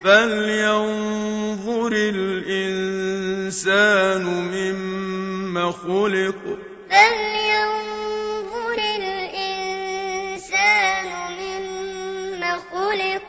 فَلْيَنظُرِ الْإِنسَانُ مما خُلِقَ فَلْيَنظُرِ الْإِنسَانُ مما خُلِقَ